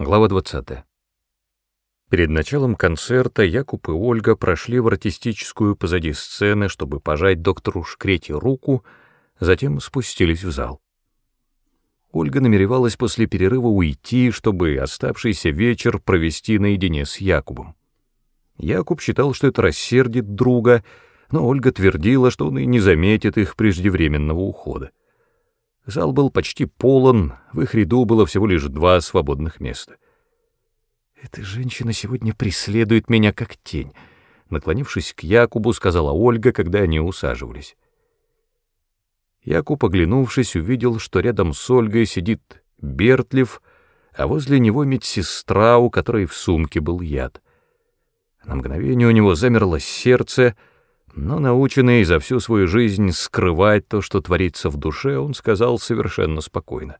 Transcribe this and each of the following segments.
Глава 20. Перед началом концерта Якуб и Ольга прошли в артистическую позади сцены, чтобы пожать доктору Шкрети руку, затем спустились в зал. Ольга намеревалась после перерыва уйти, чтобы оставшийся вечер провести наедине с Якубом. Якуб считал, что это рассердит друга, но Ольга твердила, что он и не заметит их преждевременного ухода. Зал был почти полон, в их ряду было всего лишь два свободных места. «Эта женщина сегодня преследует меня как тень», — наклонившись к Якубу, сказала Ольга, когда они усаживались. Якуб, оглянувшись, увидел, что рядом с Ольгой сидит Бертлев, а возле него медсестра, у которой в сумке был яд. На мгновение у него замерло сердце — но наученный за всю свою жизнь скрывать то, что творится в душе, он сказал совершенно спокойно.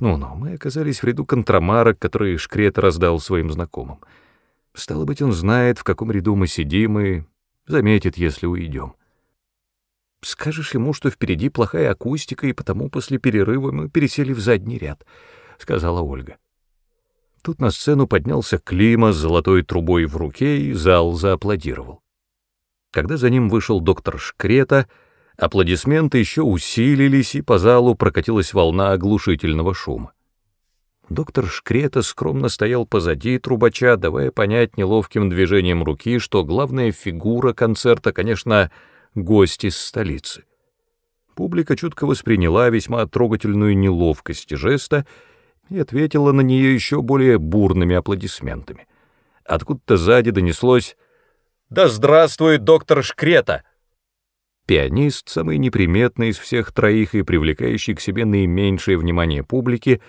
«Ну-ну, мы оказались в ряду контрамарок, которые Шкрет раздал своим знакомым. Стало быть, он знает, в каком ряду мы сидим, и заметит, если уйдем. Скажешь ему, что впереди плохая акустика, и потому после перерыва мы пересели в задний ряд», — сказала Ольга. Тут на сцену поднялся Клима с золотой трубой в руке, и зал зааплодировал. Когда за ним вышел доктор Шкрета, аплодисменты еще усилились, и по залу прокатилась волна оглушительного шума. Доктор Шкрета скромно стоял позади трубача, давая понять неловким движением руки, что главная фигура концерта, конечно, гость из столицы. Публика чутко восприняла весьма трогательную неловкость жеста и ответила на нее еще более бурными аплодисментами. Откуда-то сзади донеслось да здравствует доктор Шкрета!» Пианист, самый неприметный из всех троих и привлекающий к себе наименьшее внимание публики,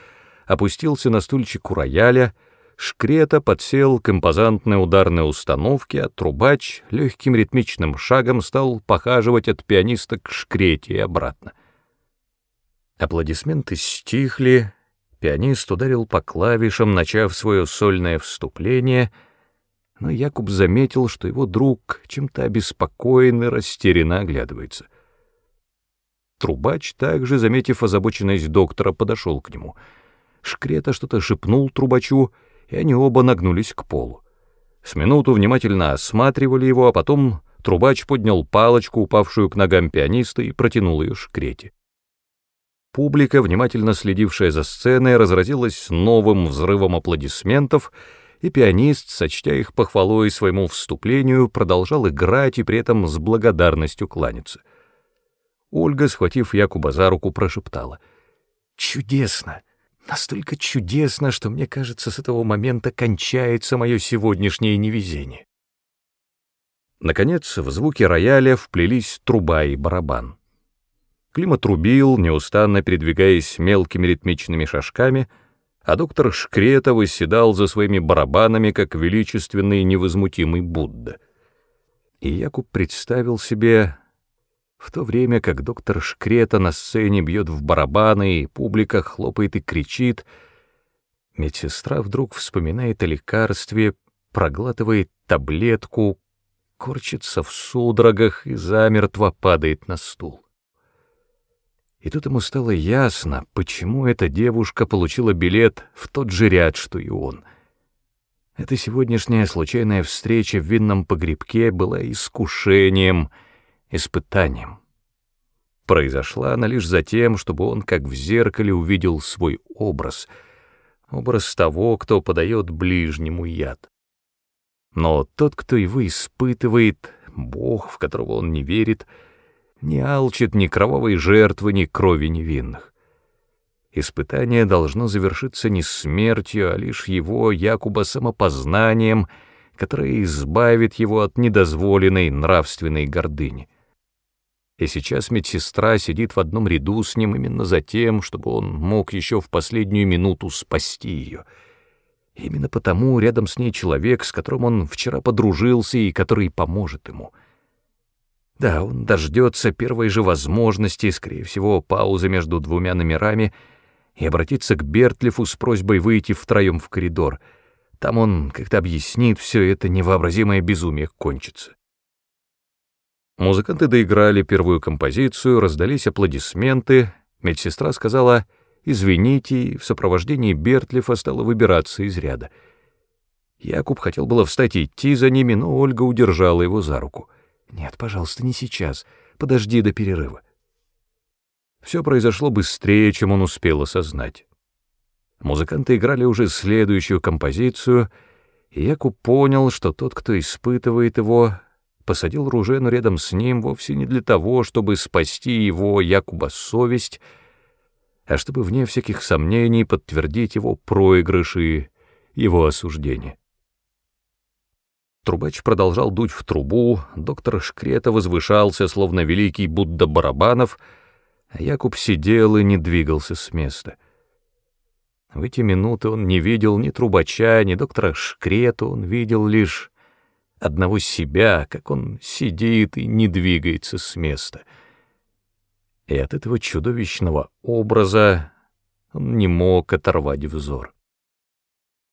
опустился на стульчик у рояля, Шкрета подсел к импозантной ударной установке, а трубач легким ритмичным шагом стал похаживать от пианиста к Шкрете и обратно. Аплодисменты стихли, пианист ударил по клавишам, начав свое сольное вступление — но Якуб заметил, что его друг чем-то обеспокоен и растерянно оглядывается. Трубач, также заметив озабоченность доктора, подошел к нему. Шкрета что-то шепнул трубачу, и они оба нагнулись к полу. С минуту внимательно осматривали его, а потом трубач поднял палочку, упавшую к ногам пианиста, и протянул ее Шкрете. Публика, внимательно следившая за сценой, разразилась новым взрывом аплодисментов — и пианист, сочтя их похвалой своему вступлению, продолжал играть и при этом с благодарностью кланяться. Ольга, схватив Якуба за руку, прошептала. «Чудесно! Настолько чудесно, что, мне кажется, с этого момента кончается мое сегодняшнее невезение». Наконец, в звуки рояля вплелись труба и барабан. Клима трубил, неустанно передвигаясь мелкими ритмичными шажками — а доктор Шкрета восседал за своими барабанами, как величественный невозмутимый Будда. И Якуб представил себе, в то время как доктор Шкрета на сцене бьет в барабаны, и публика хлопает и кричит, медсестра вдруг вспоминает о лекарстве, проглатывает таблетку, корчится в судорогах и замертво падает на стул. И тут ему стало ясно, почему эта девушка получила билет в тот же ряд, что и он. Эта сегодняшняя случайная встреча в винном погребке была искушением, испытанием. Произошла она лишь за тем, чтобы он, как в зеркале, увидел свой образ, образ того, кто подает ближнему яд. Но тот, кто его испытывает, Бог, в которого он не верит — не алчит ни кровавой жертвы, ни крови невинных. Испытание должно завершиться не смертью, а лишь его, Якуба, самопознанием, которое избавит его от недозволенной нравственной гордыни. И сейчас медсестра сидит в одном ряду с ним именно за тем, чтобы он мог еще в последнюю минуту спасти ее. Именно потому рядом с ней человек, с которым он вчера подружился и который поможет ему — да, он дождется первой же возможности, скорее всего, паузы между двумя номерами, и обратится к Бертлифу с просьбой выйти втроем в коридор. Там он как-то объяснит все это невообразимое безумие кончится. Музыканты доиграли первую композицию, раздались аплодисменты, медсестра сказала извините, и в сопровождении Бертлифа стала выбираться из ряда. Якуб хотел было встать и идти за ними, но Ольга удержала его за руку. «Нет, пожалуйста, не сейчас. Подожди до перерыва». Все произошло быстрее, чем он успел осознать. Музыканты играли уже следующую композицию, и Якуб понял, что тот, кто испытывает его, посадил Ружену рядом с ним вовсе не для того, чтобы спасти его, Якуба, совесть, а чтобы, вне всяких сомнений, подтвердить его проигрыш и его осуждение. Трубач продолжал дуть в трубу, доктор Шкрета возвышался, словно великий Будда Барабанов, а Якуб сидел и не двигался с места. В эти минуты он не видел ни трубача, ни доктора Шкрету, он видел лишь одного себя, как он сидит и не двигается с места. И от этого чудовищного образа он не мог оторвать взор.